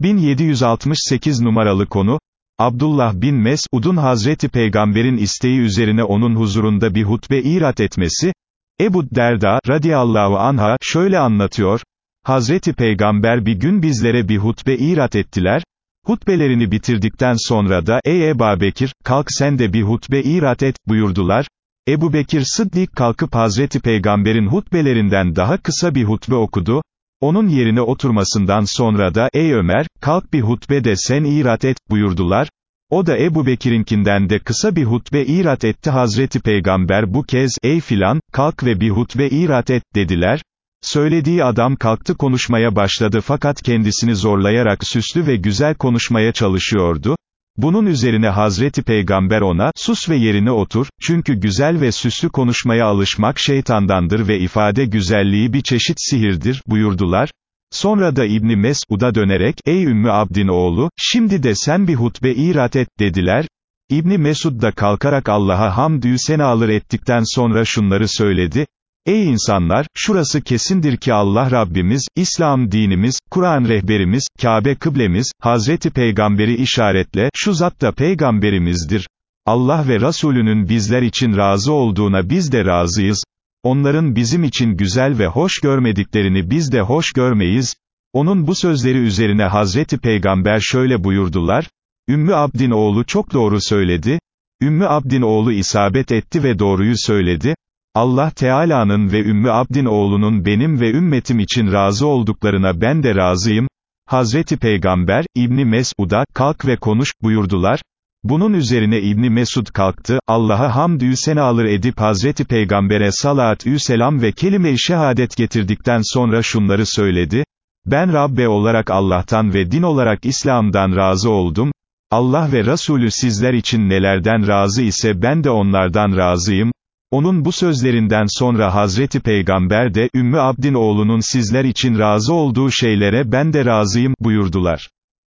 1768 numaralı konu, Abdullah bin Mes'ud'un Hazreti Peygamber'in isteği üzerine onun huzurunda bir hutbe irat etmesi, Ebu Derda, radiyallahu anha, şöyle anlatıyor, Hazreti Peygamber bir gün bizlere bir hutbe irat ettiler, hutbelerini bitirdikten sonra da, ey Ebu Bekir, kalk sen de bir hutbe irat et, buyurdular, Ebu Bekir Sıddik kalkıp Hazreti Peygamber'in hutbelerinden daha kısa bir hutbe okudu, onun yerine oturmasından sonra da, ey Ömer, kalk bir hutbe de sen irat et, buyurdular. O da Ebu Bekir'inkinden de kısa bir hutbe irat etti Hazreti Peygamber bu kez, ey filan, kalk ve bir hutbe irat et, dediler. Söylediği adam kalktı konuşmaya başladı fakat kendisini zorlayarak süslü ve güzel konuşmaya çalışıyordu. Bunun üzerine Hazreti Peygamber ona, sus ve yerine otur, çünkü güzel ve süslü konuşmaya alışmak şeytandandır ve ifade güzelliği bir çeşit sihirdir, buyurdular. Sonra da İbni Mesud'a dönerek, ey Ümmü Abdin oğlu, şimdi de sen bir hutbe irat et, dediler. İbni Mesud da kalkarak Allah'a hamdü senalar ettikten sonra şunları söyledi, Ey insanlar, şurası kesindir ki Allah Rabbimiz, İslam dinimiz, Kur'an rehberimiz, Kabe kıblemiz, Hazreti Peygamberi işaretle, şu zat da peygamberimizdir. Allah ve Resulünün bizler için razı olduğuna biz de razıyız. Onların bizim için güzel ve hoş görmediklerini biz de hoş görmeyiz. Onun bu sözleri üzerine Hazreti Peygamber şöyle buyurdular, Ümmü Abdin oğlu çok doğru söyledi, Ümmü Abdin oğlu isabet etti ve doğruyu söyledi, Allah Teala'nın ve Ümmü Abdin oğlunun benim ve ümmetim için razı olduklarına ben de razıyım. Hazreti Peygamber, İbni Mesud'a, kalk ve konuş, buyurdular. Bunun üzerine İbni Mesud kalktı, Allah'a hamdü senalar edip Hazreti Peygamber'e salatü selam ve kelime-i şehadet getirdikten sonra şunları söyledi. Ben Rabbe olarak Allah'tan ve din olarak İslam'dan razı oldum. Allah ve Resulü sizler için nelerden razı ise ben de onlardan razıyım. Onun bu sözlerinden sonra Hazreti Peygamber de, Ümmü Abdin oğlunun sizler için razı olduğu şeylere ben de razıyım, buyurdular.